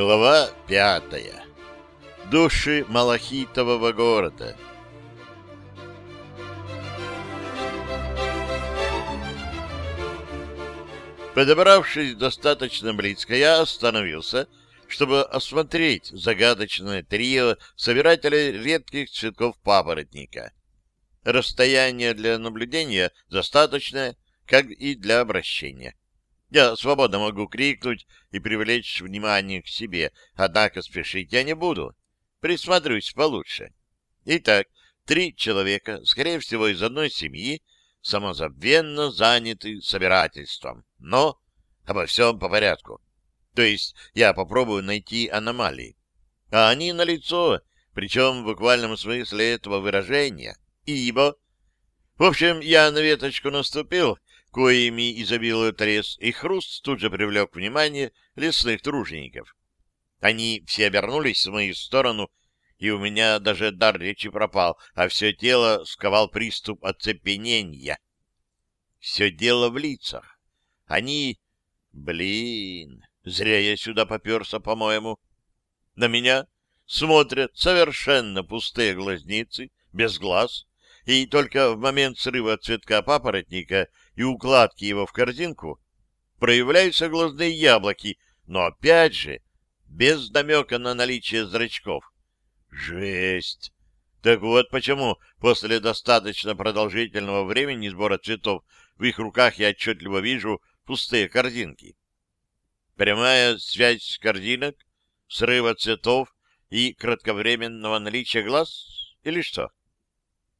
Глава пятая. Души Малахитового города. Подобравшись достаточно близко, я остановился, чтобы осмотреть загадочное трио собирателей редких цветков папоротника. Расстояние для наблюдения достаточное, как и для обращения. Я свободно могу крикнуть и привлечь внимание к себе, однако спешить я не буду. Присмотрюсь получше. Итак, три человека, скорее всего, из одной семьи, самозабвенно заняты собирательством. Но обо всем по порядку. То есть я попробую найти аномалии. А они налицо, причем в буквальном смысле этого выражения. Ибо... В общем, я на веточку наступил коими изобилует лес, и хруст тут же привлек внимание лесных тружеников. Они все обернулись в мою сторону, и у меня даже дар речи пропал, а все тело сковал приступ оцепенения. Все дело в лицах. Они... Блин, зря я сюда поперся, по-моему. На меня смотрят совершенно пустые глазницы, без глаз, и только в момент срыва цветка папоротника и укладки его в корзинку проявляются глазные яблоки, но опять же без намека на наличие зрачков. Жесть! Так вот почему после достаточно продолжительного времени сбора цветов в их руках я отчетливо вижу пустые корзинки. Прямая связь корзинок, срыва цветов и кратковременного наличия глаз или что?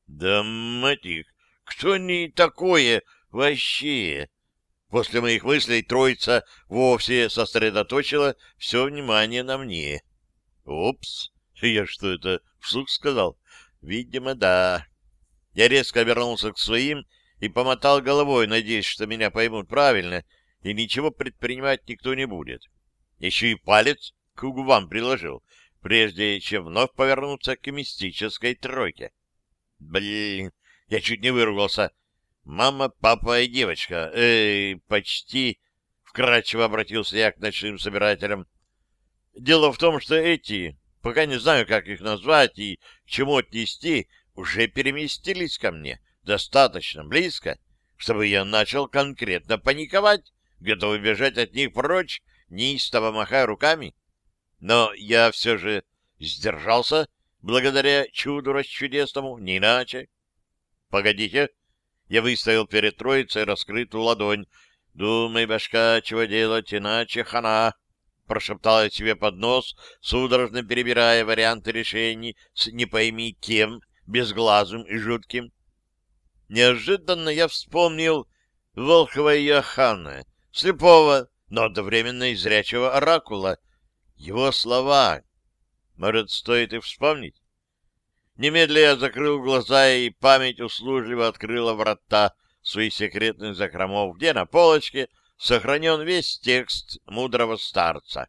Да мать их, кто не такое вообще? После моих мыслей троица вовсе сосредоточила все внимание на мне. Упс, я что это, вслух сказал? Видимо, да. Я резко обернулся к своим и помотал головой, надеясь, что меня поймут правильно, и ничего предпринимать никто не будет. Еще и палец к губам приложил, прежде чем вновь повернуться к мистической тройке. Блин, я чуть не выругался. Мама, папа и девочка. Эй, почти... Вкратчиво обратился я к ночным собирателям. Дело в том, что эти, пока не знаю, как их назвать и к чему отнести, уже переместились ко мне достаточно близко, чтобы я начал конкретно паниковать, готовый бежать от них прочь, неистово махая руками. Но я все же сдержался благодаря чуду расчудесному, не иначе. Погодите, я выставил перед троицей раскрытую ладонь. Думай, башка, чего делать, иначе хана. Прошептал я себе под нос, судорожно перебирая варианты решений с не пойми кем, безглазым и жутким. Неожиданно я вспомнил Волхова Иоханна, слепого, но одновременно и зрячего оракула. Его слова, может, стоит и вспомнить? Немедля я закрыл глаза, и память услужливо открыла врата своих секретных закромов, где на полочке сохранен весь текст мудрого старца.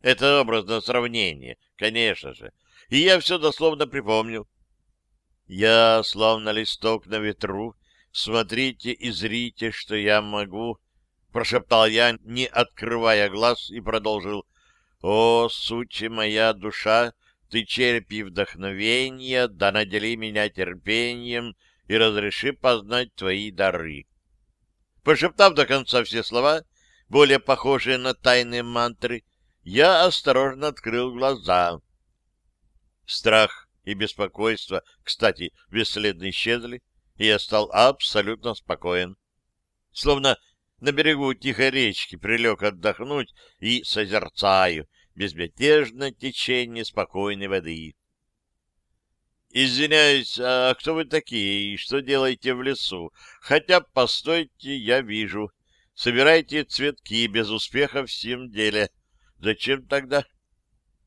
Это образное сравнение, конечно же, и я все дословно припомнил. Я, словно листок на ветру, смотрите и зрите, что я могу, — прошептал я, не открывая глаз, и продолжил. О, суть моя душа, ты черпи вдохновения, да надели меня терпением и разреши познать твои дары. Пошептав до конца все слова, более похожие на тайные мантры, я осторожно открыл глаза. Страх и беспокойство, кстати, бесследно исчезли, и я стал абсолютно спокоен. Словно на берегу тихой речки прилег отдохнуть и созерцаю безмятежное течение спокойной воды. «Извиняюсь, а кто вы такие и что делаете в лесу? Хотя, постойте, я вижу. Собирайте цветки без успеха в всем деле. Зачем тогда?»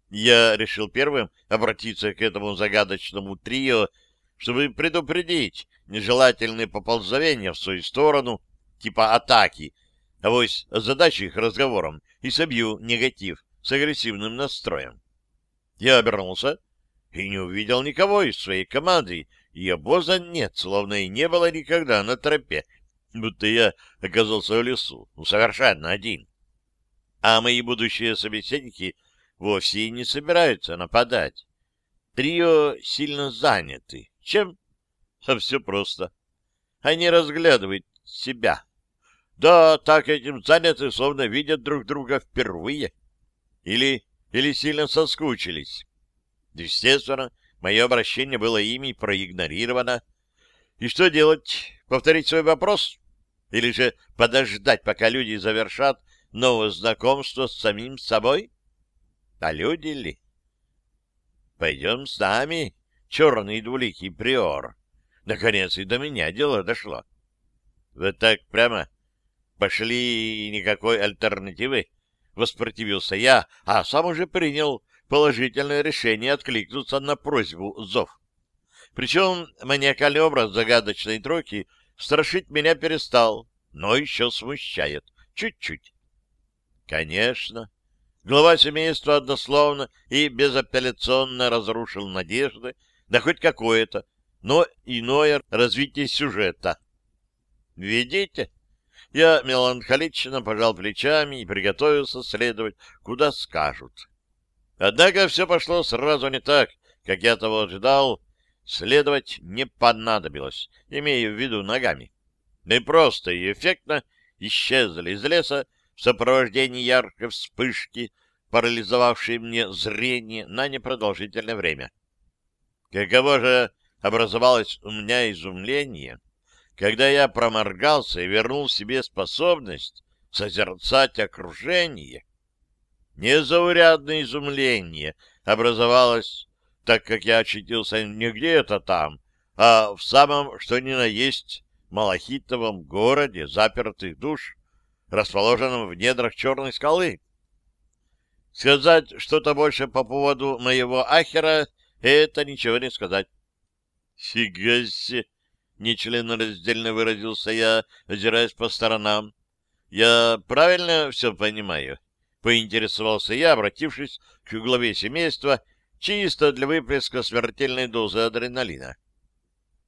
Я решил первым обратиться к этому загадочному трио, чтобы предупредить нежелательные поползновения в свою сторону — типа атаки, а авось задачи их разговором и собью негатив с агрессивным настроем. Я обернулся и не увидел никого из своей команды, и обоза нет, словно и не было никогда на тропе, будто я оказался в лесу, ну, совершенно один. А мои будущие собеседники вовсе и не собираются нападать. Трио сильно заняты. Чем? А все просто. Они разглядывают себя. Да, так этим заняты, словно видят друг друга впервые. Или, или сильно соскучились. Естественно, мое обращение было ими проигнорировано. И что делать? Повторить свой вопрос? Или же подождать, пока люди завершат новое знакомство с самим собой? А люди ли? Пойдем с нами, черный двуликий приор. Наконец и до меня дело дошло. Вот так прямо пошли никакой альтернативы? Воспротивился я, а сам уже принял положительное решение откликнуться на просьбу зов. Причем маниакальный образ загадочной тройки страшить меня перестал, но еще смущает. Чуть-чуть. Конечно, Глава семейства однословно и безапелляционно разрушил надежды на хоть какое-то, но иное развитие сюжета. «Видите?» Я меланхолично пожал плечами и приготовился следовать, куда скажут. Однако все пошло сразу не так, как я того ожидал. Следовать не понадобилось, имея в виду ногами. И просто и эффектно исчезли из леса, в сопровождении яркой вспышки, парализовавшей мне зрение на непродолжительное время. Каково же образовалось у меня изумление, когда я проморгался и вернул себе способность созерцать окружение. Незаурядное изумление образовалось, так как я очутился не где-то там, а в самом, что ни на есть, малахитовом городе запертых душ, расположенном в недрах черной скалы. Сказать что-то больше по поводу моего ахера — это ничего не сказать. Фига себе! Нечленораздельно выразился я, озираясь по сторонам. Я правильно все понимаю? Поинтересовался я, обратившись к главе семейства, чисто для выплеска смертельной дозы адреналина.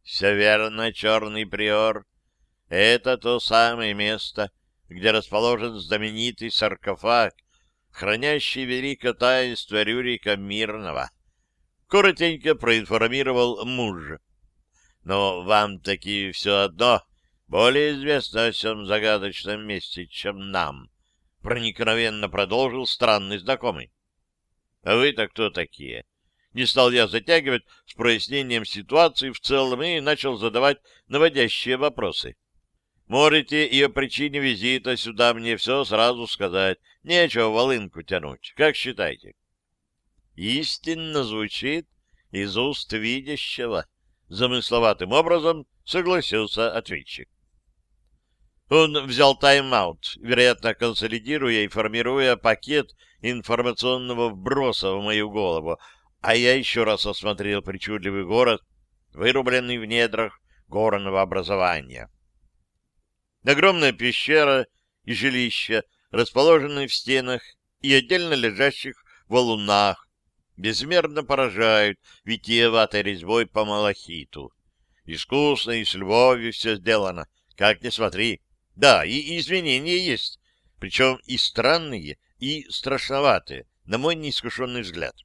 Все верно, черный приор. Это то самое место, где расположен знаменитый саркофаг, хранящий великое таинство Рюрика Мирного. Коротенько проинформировал муж. Но вам таки все одно более известно о всем загадочном месте, чем нам, проникновенно продолжил странный знакомый. А вы-то кто такие? Не стал я затягивать с прояснением ситуации в целом и начал задавать наводящие вопросы. Можете и о причине визита сюда мне все сразу сказать. Нечего волынку тянуть. Как считаете? Истинно звучит из уст видящего. Замысловатым образом согласился ответчик. Он взял тайм-аут, вероятно, консолидируя и формируя пакет информационного вброса в мою голову, а я еще раз осмотрел причудливый город, вырубленный в недрах горного образования. Огромная пещера и жилища, расположенные в стенах и отдельно лежащих валунах, безмерно поражают витиеватой резьбой по малахиту. Искусно и с любовью все сделано, как ни смотри. Да, и извинения есть, причем и странные, и страшноватые, на мой неискушенный взгляд.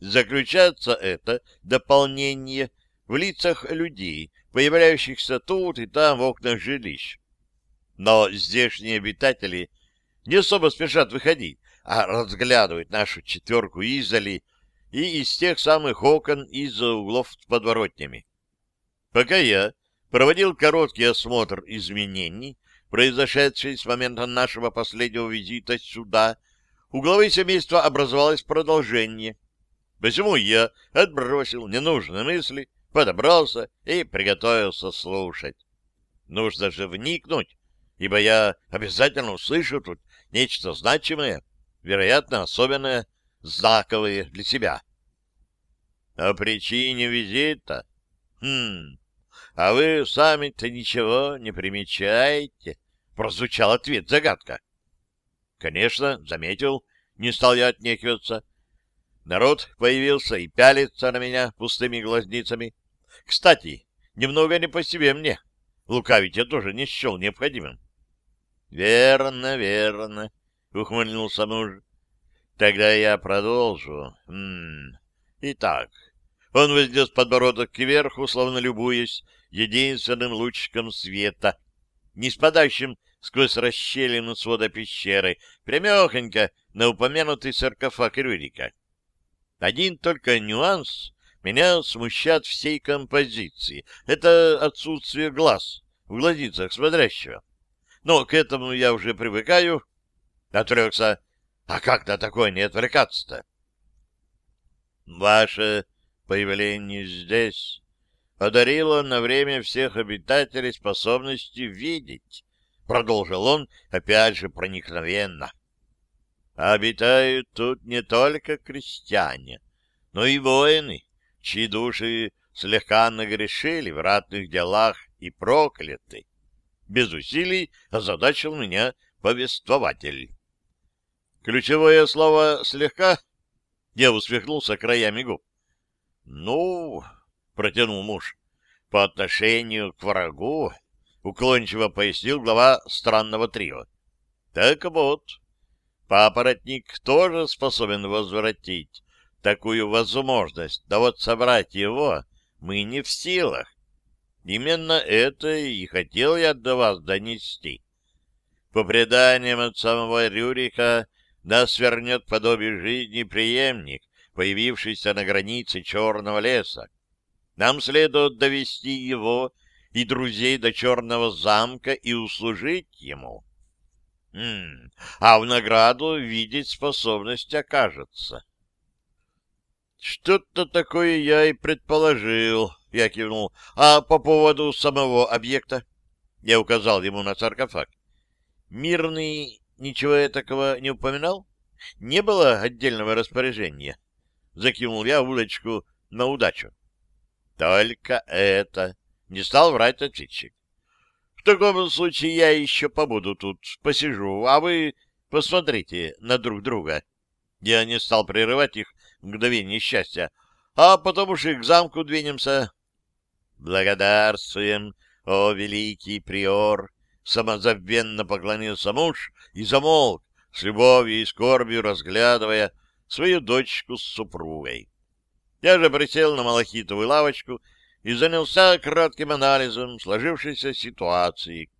Заключается это дополнение в лицах людей, появляющихся тут и там в окнах жилищ. Но здешние обитатели не особо спешат выходить, а разглядывают нашу четверку издали и из тех самых окон из-за углов с подворотнями. Пока я проводил короткий осмотр изменений, произошедших с момента нашего последнего визита сюда, у главы семейства образовалось продолжение. Почему я отбросил ненужные мысли, подобрался и приготовился слушать. Нужно же вникнуть ибо я обязательно услышу тут нечто значимое, вероятно, особенное, знаковое для себя. О причине визита? Хм, а вы сами-то ничего не примечаете? Прозвучал ответ загадка. Конечно, заметил, не стал я отнекиваться. Народ появился и пялится на меня пустыми глазницами. Кстати, немного не по себе мне. Лукавить я тоже не счел необходимым. — Верно, верно, — ухмыльнулся муж. Тогда я продолжу. М -м. Итак, он вознес подбородок кверху, словно любуясь единственным лучиком света, не спадающим сквозь расщелину свода пещеры, прямехонько на упомянутый саркофаг Рюрика. Один только нюанс меня смущает всей композиции. Это отсутствие глаз в глазицах смотрящего. Но к этому я уже привыкаю. Отрекся. А как на такое не отвлекаться-то? Ваше появление здесь одарило на время всех обитателей способностью видеть, продолжил он, опять же проникновенно. Обитают тут не только крестьяне, но и воины, чьи души слегка нагрешили в ратных делах и прокляты. Без усилий озадачил меня повествователь. Ключевое слово «слегка» я усмехнулся краями губ. «Ну, — протянул муж, — по отношению к врагу, — уклончиво пояснил глава странного трио. Так вот, папоротник тоже способен возвратить такую возможность, да вот собрать его мы не в силах. Именно это и хотел я до вас донести. По преданиям от самого Рюрика, нас вернет подобие жизни преемник, появившийся на границе Черного леса. Нам следует довести его и друзей до Черного замка и услужить ему. М -м, а в награду видеть способность окажется. Что-то такое я и предположил, я кивнул. А по поводу самого объекта? Я указал ему на саркофаг. Мирный ничего такого не упоминал? Не было отдельного распоряжения? Закинул я удочку на удачу. Только это. Не стал врать ответчик. В таком случае я еще побуду тут, посижу, а вы посмотрите на друг друга. Я не стал прерывать их мгновение счастья, а потом уж и к замку двинемся. Благодарствуем, о великий приор! Самозабвенно поклонился муж и замолк, с любовью и скорбью разглядывая свою дочку с супругой. Я же присел на малахитовую лавочку и занялся кратким анализом сложившейся ситуации.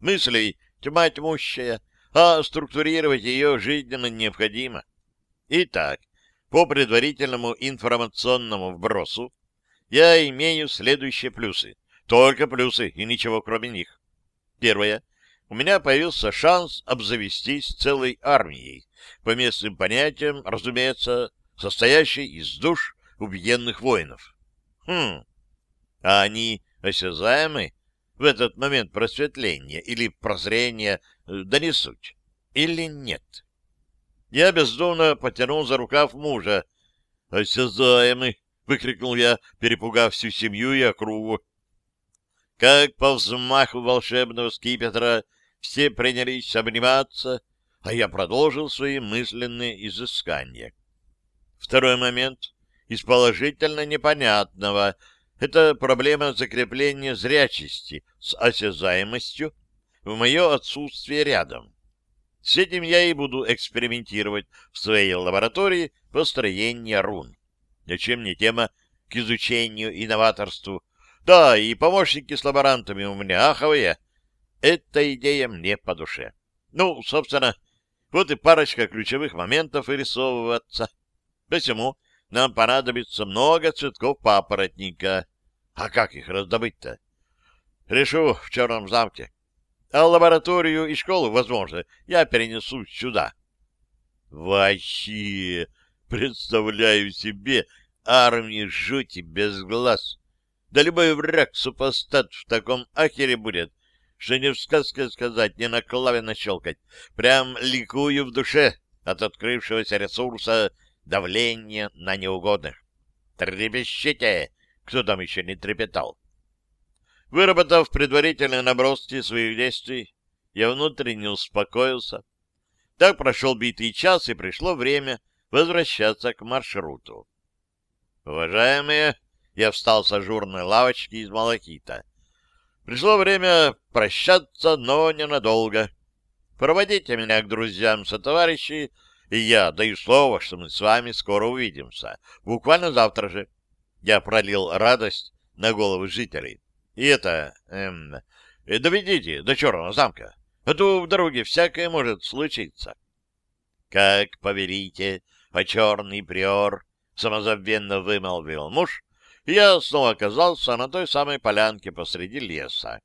Мыслей тьма тьмущая, а структурировать ее жизненно необходимо. Итак, по предварительному информационному вбросу я имею следующие плюсы. Только плюсы и ничего кроме них. Первое. У меня появился шанс обзавестись целой армией, по местным понятиям, разумеется, состоящей из душ убиенных воинов. Хм, а они осязаемы в этот момент просветления или прозрения, э, да не суть, или нет? Я бездумно потянул за рукав мужа. «Осязаемы!» — выкрикнул я, перепугав всю семью и округу. Как по взмаху волшебного скипетра все принялись обниматься, а я продолжил свои мысленные изыскания. Второй момент из положительно непонятного — это проблема закрепления зрячести с осязаемостью в мое отсутствие рядом. С этим я и буду экспериментировать в своей лаборатории построения рун. Зачем мне тема к изучению и новаторству? Да, и помощники с лаборантами у меня аховые. Эта идея мне по душе. Ну, собственно, вот и парочка ключевых моментов вырисовываться. Посему нам понадобится много цветков папоротника. А как их раздобыть-то? Решу в черном замке. А лабораторию и школу, возможно, я перенесу сюда. Вообще, представляю себе армию жути без глаз. Да любой враг-супостат в таком ахере будет, что не в сказке сказать, не на клаве нащелкать. Прям ликую в душе от открывшегося ресурса давления на неугодных. Трепещите! Кто там еще не трепетал? Выработав предварительные наброски своих действий, я внутренне успокоился. Так прошел битый час, и пришло время возвращаться к маршруту. Уважаемые, я встал с ажурной лавочки из малахита. Пришло время прощаться, но ненадолго. Проводите меня к друзьям со товарищей И я даю слово, что мы с вами скоро увидимся. Буквально завтра же. Я пролил радость на головы жителей. И это... Эм, доведите до черного замка. А то в дороге всякое может случиться. — Как повелите, о черный приор, — самозабвенно вымолвил муж, я снова оказался на той самой полянке посреди леса.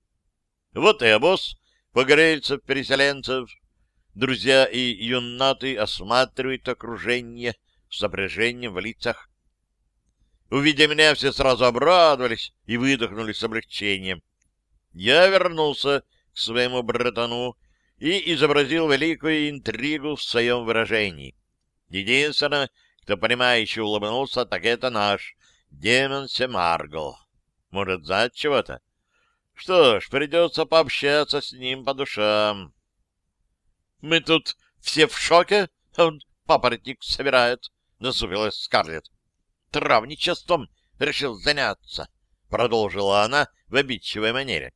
Вот и обоз погорельцев-переселенцев. Друзья и юннаты осматривают окружение с напряжением в лицах. Увидя меня, все сразу обрадовались и выдохнули с облегчением. Я вернулся к своему братану и изобразил великую интригу в своем выражении. Единственное, кто понимающе улыбнулся, так это наш демон Семаргл. Может, знать чего-то? Что ж, придется пообщаться с ним по душам. Мы тут все в шоке, он папоротник собирает, — насупилась Скарлетт. Травничеством решил заняться, — продолжила она в обидчивой манере.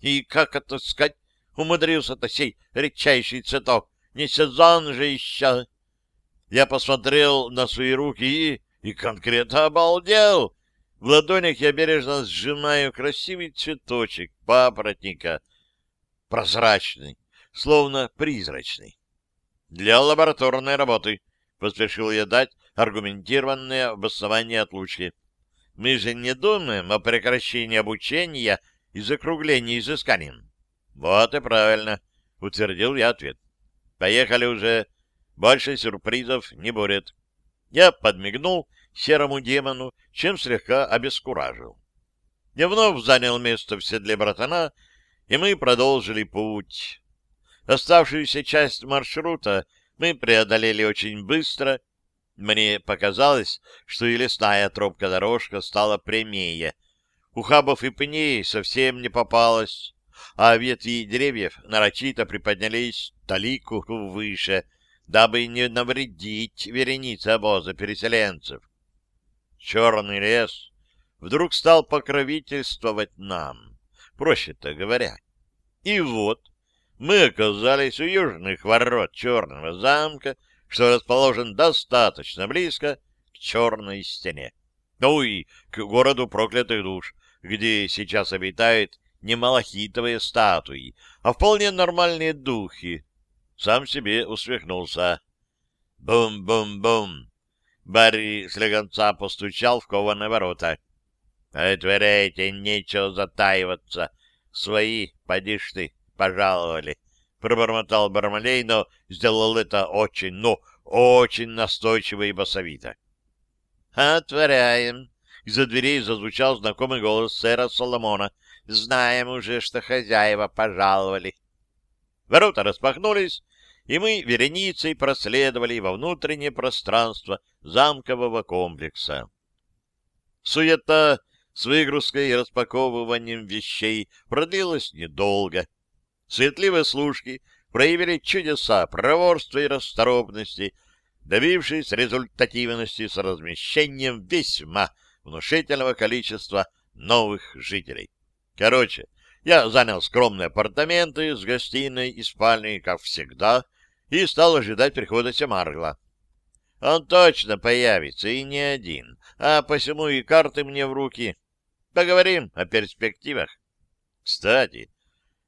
И как отыскать умудрился-то сей редчайший цветок? Не сезон же еще. Я посмотрел на свои руки и, и конкретно обалдел. В ладонях я бережно сжимаю красивый цветочек папоротника, прозрачный, словно призрачный. Для лабораторной работы поспешил я дать аргументированное обоснование отлучки. Мы же не думаем о прекращении обучения и закруглении изысканий. Вот и правильно, утвердил я ответ. Поехали уже. Больше сюрпризов не будет. Я подмигнул серому демону, чем слегка обескуражил. Я вновь занял место в седле братана, и мы продолжили путь. Оставшуюся часть маршрута мы преодолели очень быстро. Мне показалось, что и лесная тропка-дорожка стала прямее. Ухабов и пней совсем не попалось, а ветви деревьев нарочито приподнялись талику выше — дабы не навредить веренице обоза переселенцев. Черный лес вдруг стал покровительствовать нам, проще-то говоря. И вот мы оказались у южных ворот Черного замка, что расположен достаточно близко к Черной стене. Ну и к городу проклятых душ, где сейчас обитают не малахитовые статуи, а вполне нормальные духи, сам себе усмехнулся. Бум-бум-бум. Барри слегонца постучал в кованые ворота. «Отворяйте, нечего затаиваться. Свои, поди ж ты, пожаловали». Пробормотал Бармалей, но сделал это очень, ну, очень настойчиво и басовито. «Отворяем». Из-за дверей зазвучал знакомый голос сэра Соломона. «Знаем уже, что хозяева пожаловали». Ворота распахнулись, и мы вереницей проследовали во внутреннее пространство замкового комплекса. Суета с выгрузкой и распаковыванием вещей продлилась недолго. Светливые служки проявили чудеса проворства и расторопности, добившись результативности с размещением весьма внушительного количества новых жителей. Короче, я занял скромные апартаменты с гостиной и спальней, как всегда, и стал ожидать прихода Семаргла. Он точно появится, и не один, а посему и карты мне в руки. Поговорим о перспективах. Кстати,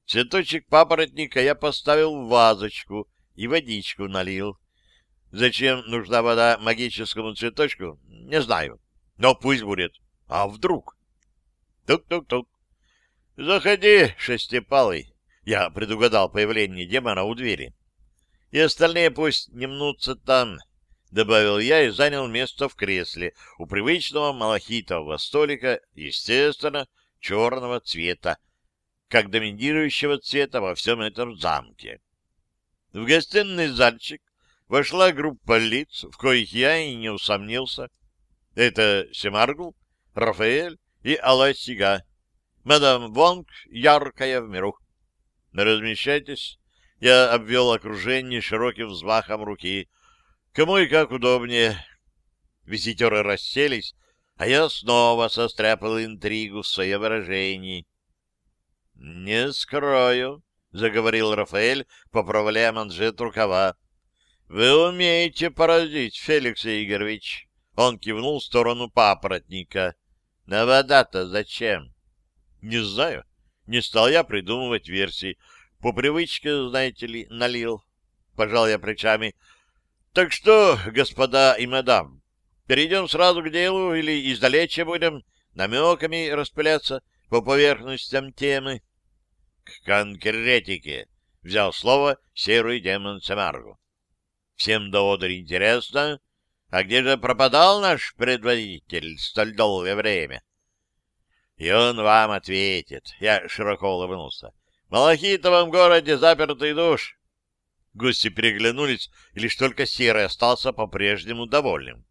цветочек папоротника я поставил в вазочку и водичку налил. Зачем нужна вода магическому цветочку, не знаю. Но пусть будет. А вдруг? Тук-тук-тук. Заходи, шестипалый. Я предугадал появление демона у двери и остальные пусть не мнутся там, — добавил я и занял место в кресле у привычного малахитового столика, естественно, черного цвета, как доминирующего цвета во всем этом замке. В гостиный зальчик вошла группа лиц, в коих я и не усомнился. Это Семаргл, Рафаэль и Аласига. Мадам Вонг яркая в миру. Размещайтесь. Я обвел окружение широким взмахом руки. Кому и как удобнее. Визитеры расселись, а я снова состряпал интригу в свое выражение. — Не скрою, — заговорил Рафаэль, поправляя манжет рукава. — Вы умеете поразить, Феликс Игоревич. Он кивнул в сторону папоротника. На вода-то зачем? Не знаю. Не стал я придумывать версии. По привычке, знаете ли, налил. Пожал я плечами. Так что, господа и мадам, перейдем сразу к делу или издалече будем намеками распыляться по поверхностям темы? К конкретике, взял слово серый демон Самаргу. Всем до одури интересно, а где же пропадал наш предводитель столь долгое время? И он вам ответит. Я широко улыбнулся. Малахитовом городе запертый душ. Гости переглянулись, и лишь только Серый остался по-прежнему довольным.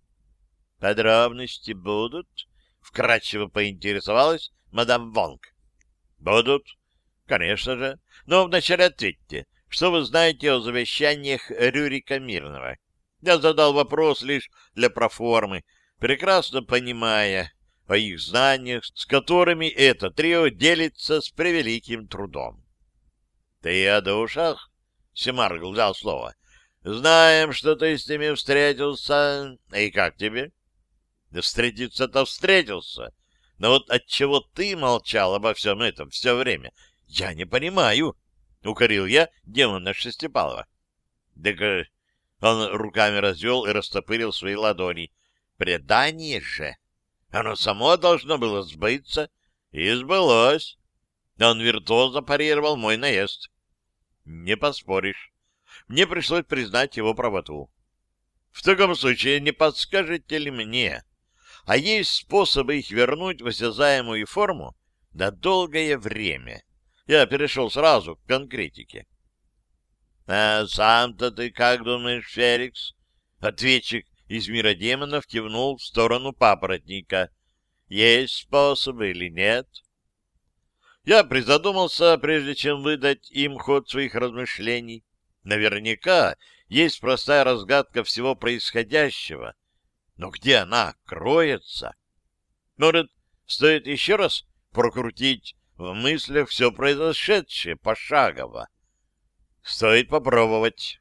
«Подробности будут?» — вкратчиво поинтересовалась мадам Вонг. «Будут, конечно же. Но вначале ответьте, что вы знаете о завещаниях Рюрика Мирного?» Я задал вопрос лишь для проформы, прекрасно понимая о их знаниях, с которыми это трио делится с превеликим трудом. — Ты о душах? Семаргл взял слово. Знаем, что ты с ними встретился. И как тебе? Да встретиться-то встретился. Но вот отчего ты молчал обо всем этом все время, я не понимаю. Укорил я демона Шестипалова. Да он руками развел и растопырил свои ладони. Предание же! Оно само должно было сбыться, и сбылось. Он виртуозно парировал мой наезд. Не поспоришь. Мне пришлось признать его правоту. В таком случае не подскажете ли мне, а есть способы их вернуть в осязаемую форму на долгое время? Я перешел сразу к конкретике. — А сам-то ты как думаешь, Феликс? Ответчик из мира демонов кивнул в сторону папоротника. — Есть способы или нет? — я призадумался, прежде чем выдать им ход своих размышлений. Наверняка есть простая разгадка всего происходящего. Но где она кроется? Может, стоит еще раз прокрутить в мыслях все произошедшее пошагово? Стоит попробовать.